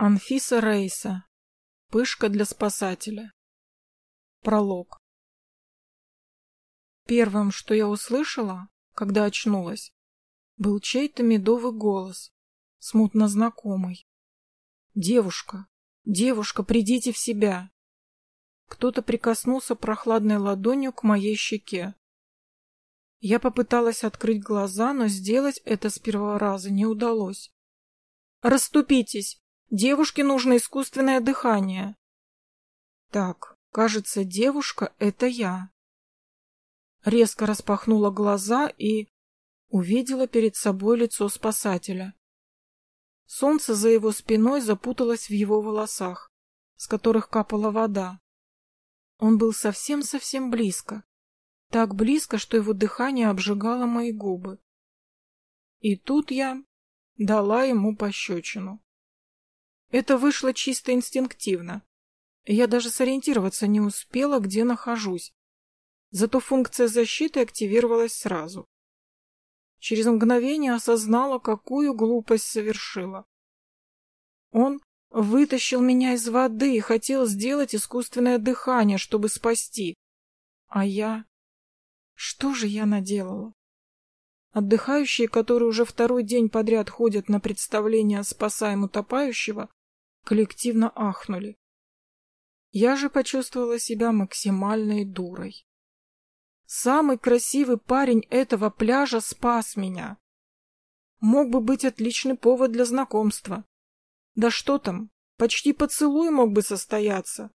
Анфиса Рейса. Пышка для спасателя. Пролог. Первым, что я услышала, когда очнулась, был чей-то медовый голос, смутно знакомый. «Девушка, девушка, придите в себя!» Кто-то прикоснулся прохладной ладонью к моей щеке. Я попыталась открыть глаза, но сделать это с первого раза не удалось. «Раступитесь! Девушке нужно искусственное дыхание. Так, кажется, девушка — это я. Резко распахнула глаза и увидела перед собой лицо спасателя. Солнце за его спиной запуталось в его волосах, с которых капала вода. Он был совсем-совсем близко. Так близко, что его дыхание обжигало мои губы. И тут я дала ему пощечину. Это вышло чисто инстинктивно. Я даже сориентироваться не успела, где нахожусь. Зато функция защиты активировалась сразу. Через мгновение осознала, какую глупость совершила. Он вытащил меня из воды и хотел сделать искусственное дыхание, чтобы спасти. А я... Что же я наделала? Отдыхающие, которые уже второй день подряд ходят на представление «Спасаем утопающего», коллективно ахнули. Я же почувствовала себя максимальной дурой. Самый красивый парень этого пляжа спас меня. Мог бы быть отличный повод для знакомства. Да что там, почти поцелуй мог бы состояться.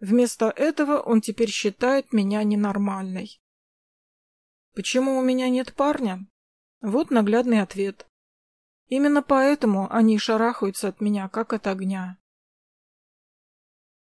Вместо этого он теперь считает меня ненормальной. Почему у меня нет парня? Вот наглядный ответ. Именно поэтому они шарахаются от меня, как от огня.